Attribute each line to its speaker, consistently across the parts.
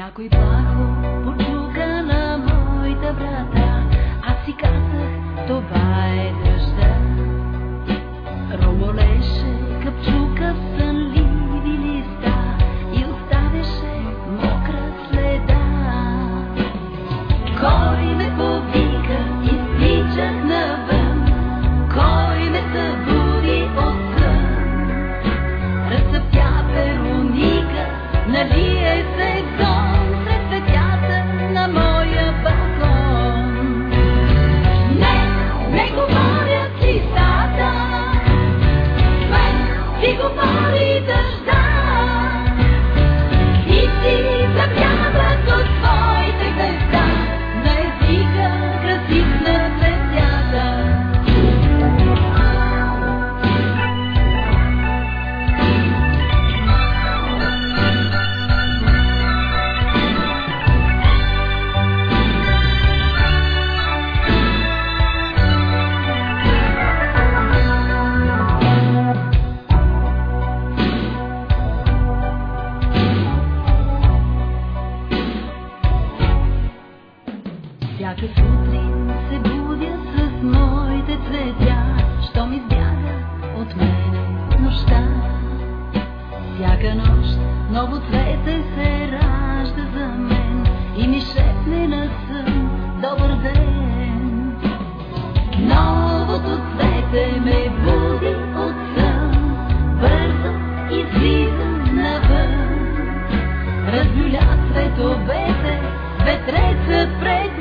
Speaker 1: Някой плахо почука на моята врата, аз си казах, това е да. Всяка нощ ново цвете се ражда за мен и ми шепне на сън добър ден. Новото цвете ме буди от сън, бързо излизам навън. Разгуля цветовете, ветреца пред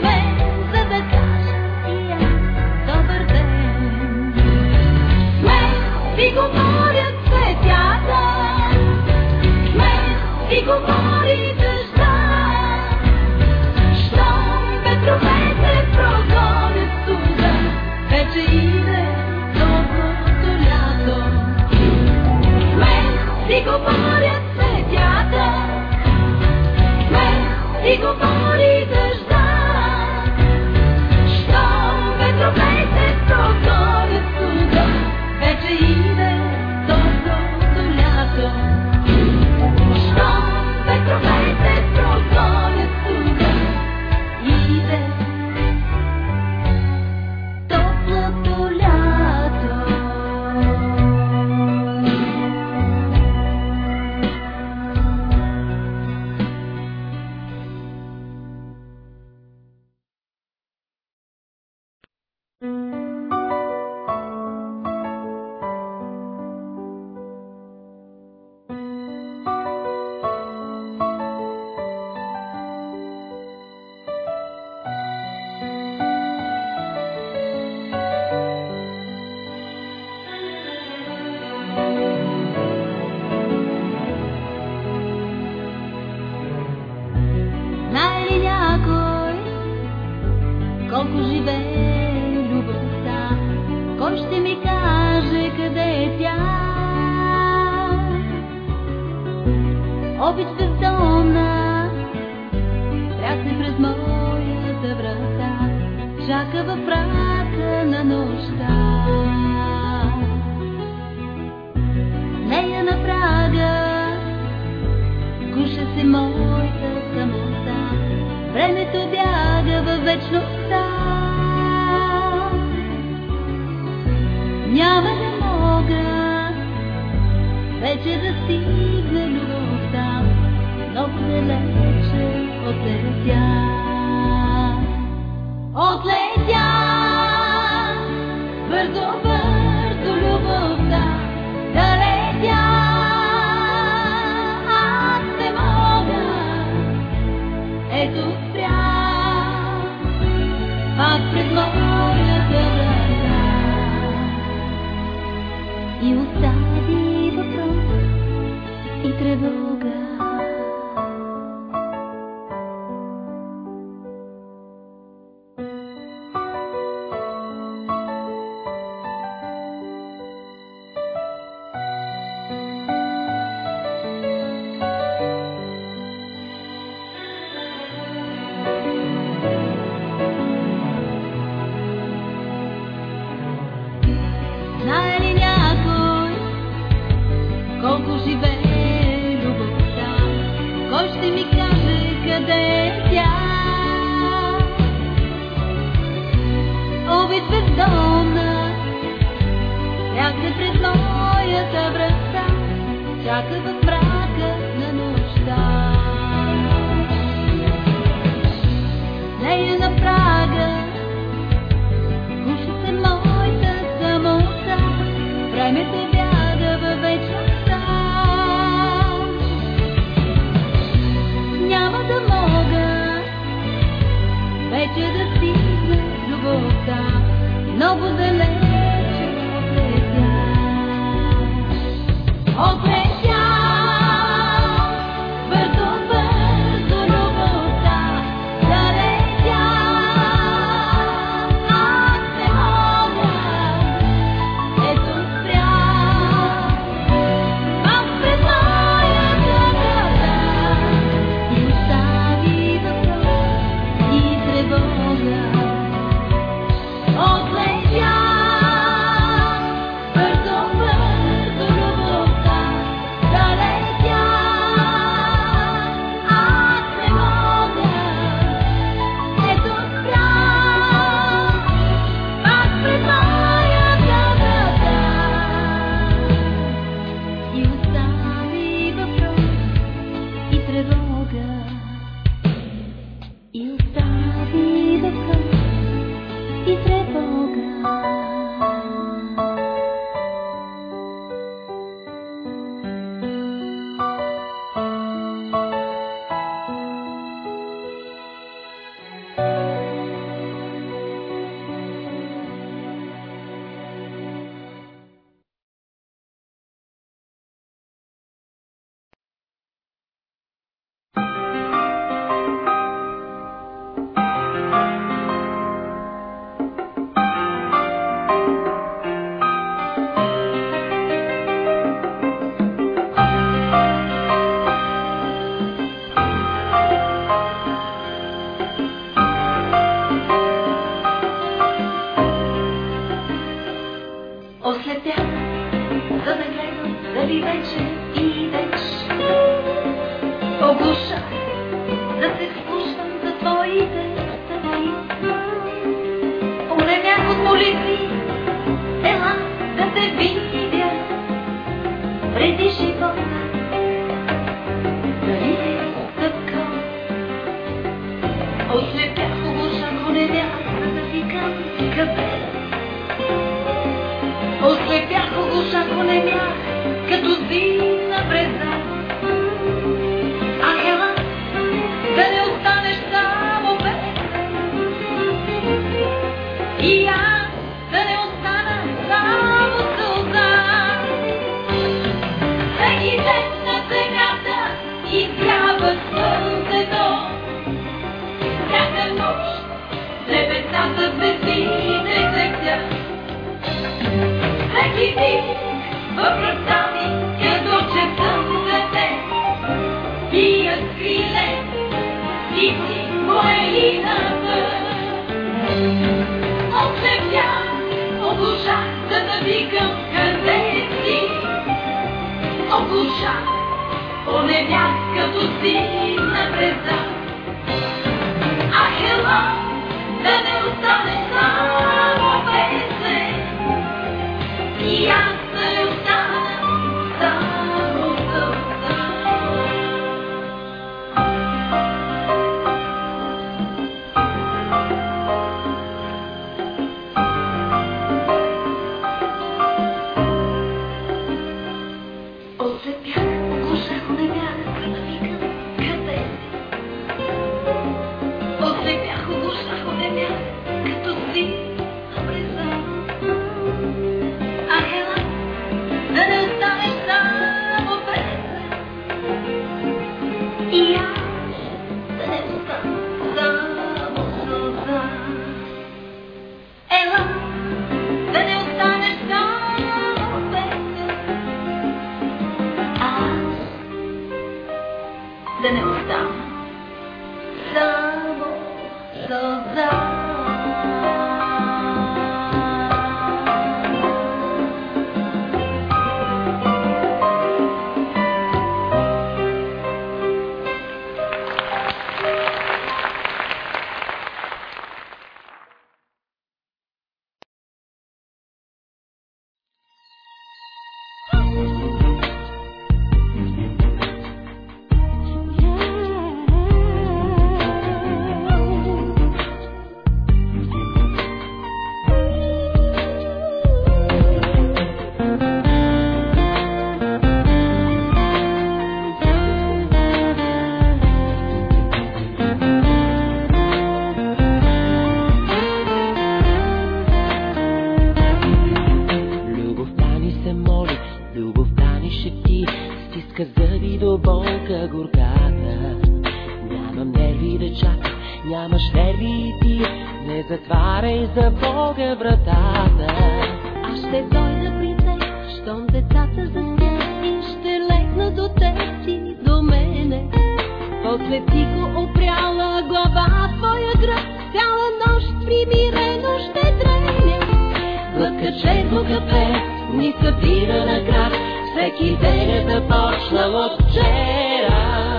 Speaker 2: ни събира на крак, всеки ден е започнал от вчера.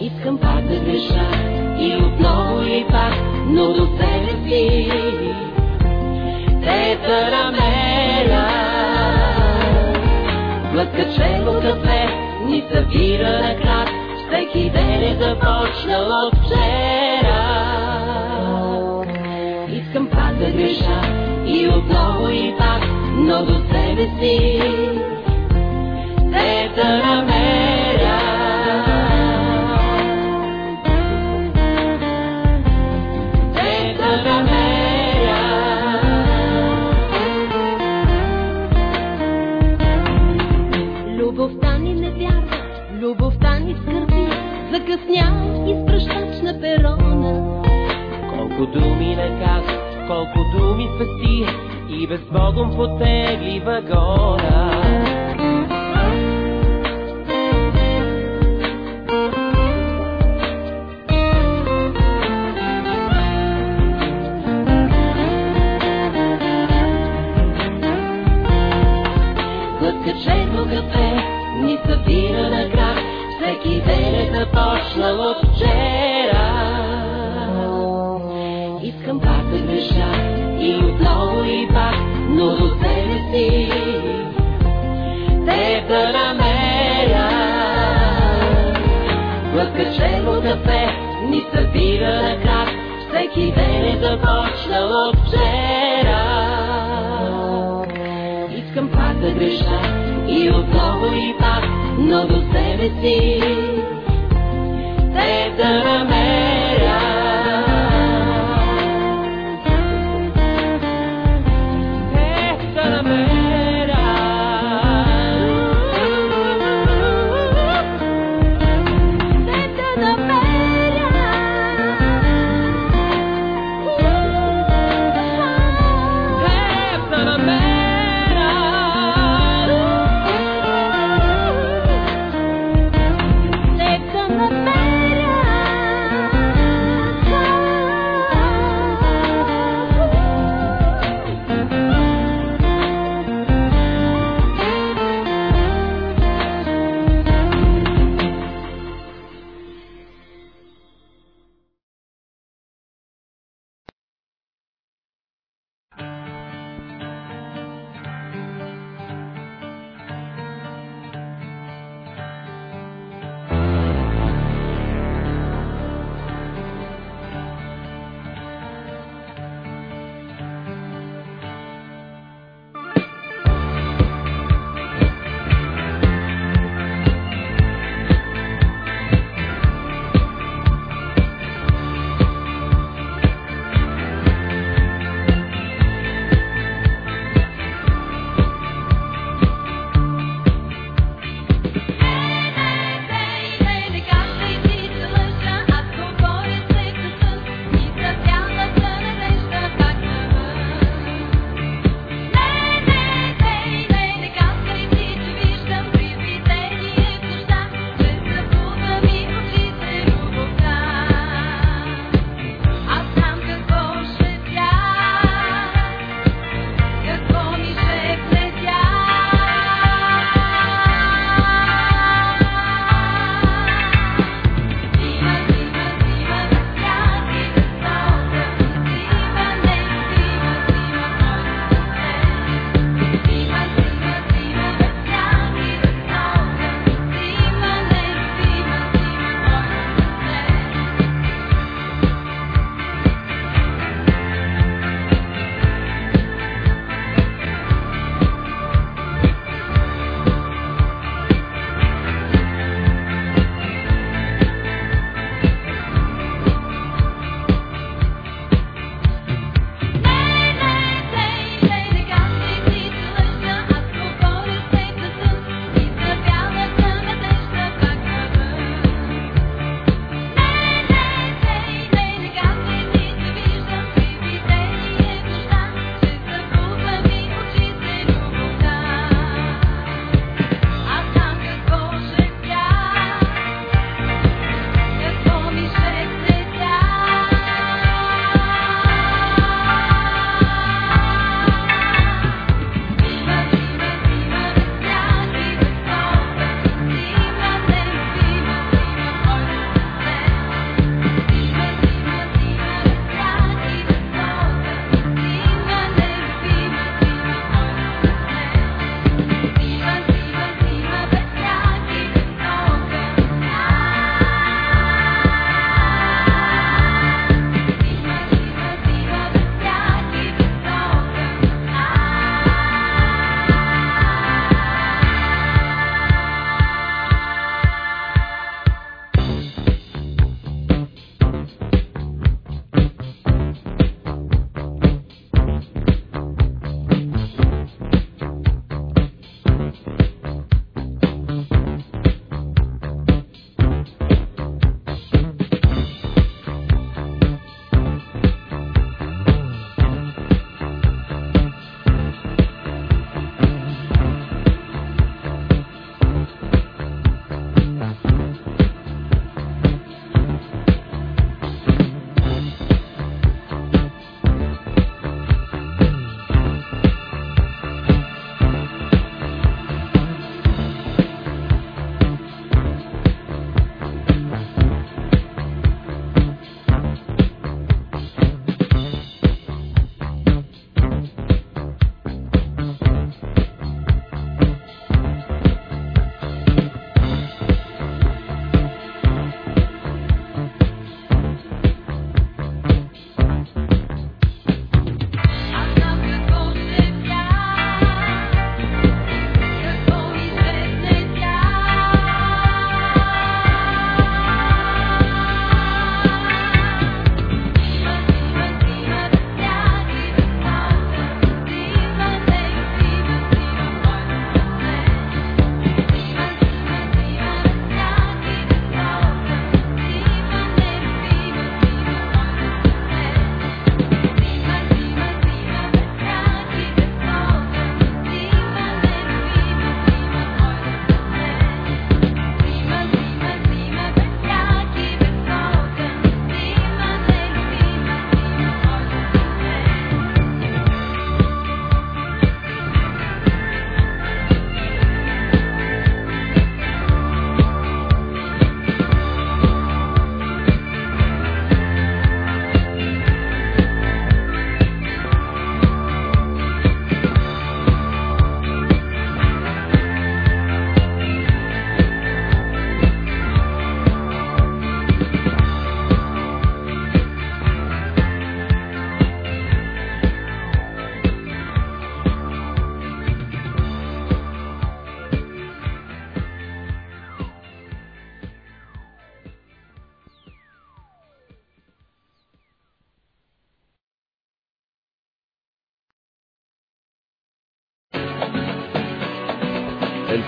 Speaker 2: Искам пак да греша и отново и пак, но до себе си те намеря. Глътка черно кафе ни събира на крак, всеки ден е започнал от вчера. Искам пак да греша и отново и пак, но до себе си те да намеря. Те да намеря. Любовта ни не вярва, любовта ни скърби, закъснял изпращач на перона.
Speaker 1: Колко думи наказа, колко думи спаси и безбогом потегли вагона.
Speaker 2: Глътка черно кафе ни събира на крак, всеки ден е започнал от вчера. Но себе си те да намеря. Глътка черно кафе ни събира на всеки ден е започнал от вчера. Искам пак да греша и отново и пак, но до себе си те да намеря.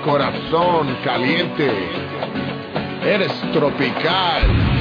Speaker 1: Corazón caliente. Eres tropical.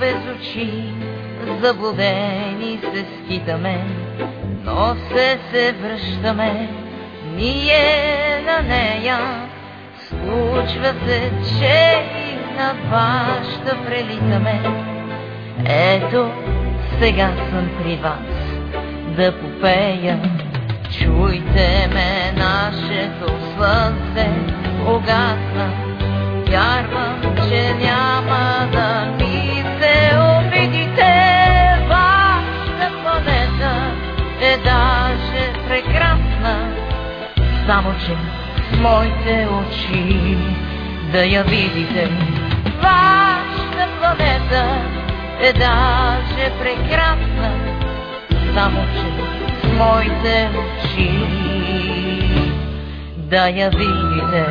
Speaker 3: Без очи заблудени се скитаме, но все се връщаме ние на нея Случва се, че и на баща прелитаме. Ето, сега съм при вас да попея. Чуйте ме, нашето слънце угасна. Вярвам, че няма да Само, че моите очи да я видите. Вашата планета е даже прекрасна, само че с моите очи да я видите.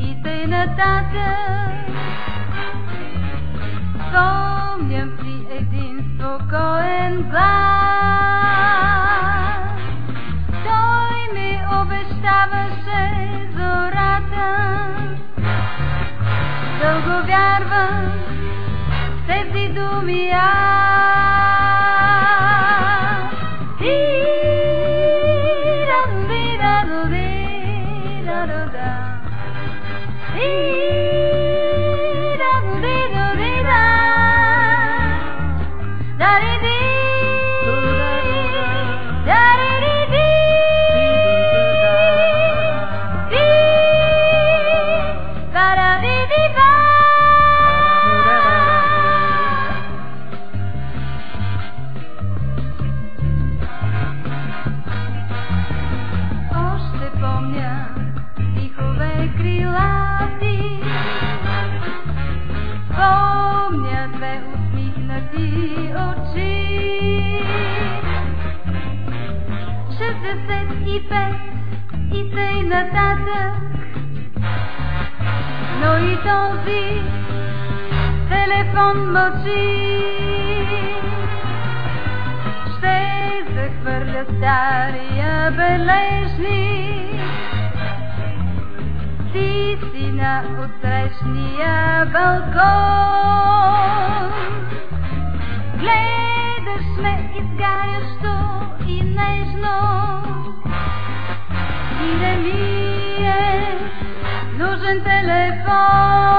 Speaker 1: и тъй нататък. Спомням си един спокоен глас. Той ми обещаваше зората. Дълго вярвам в тези думи аз. телефон мълчи. Ще захвърля стария бележни, Ти си на отрешния балкон. Гледаш ме изгарящо и нежно. И не ми е нужен телефон.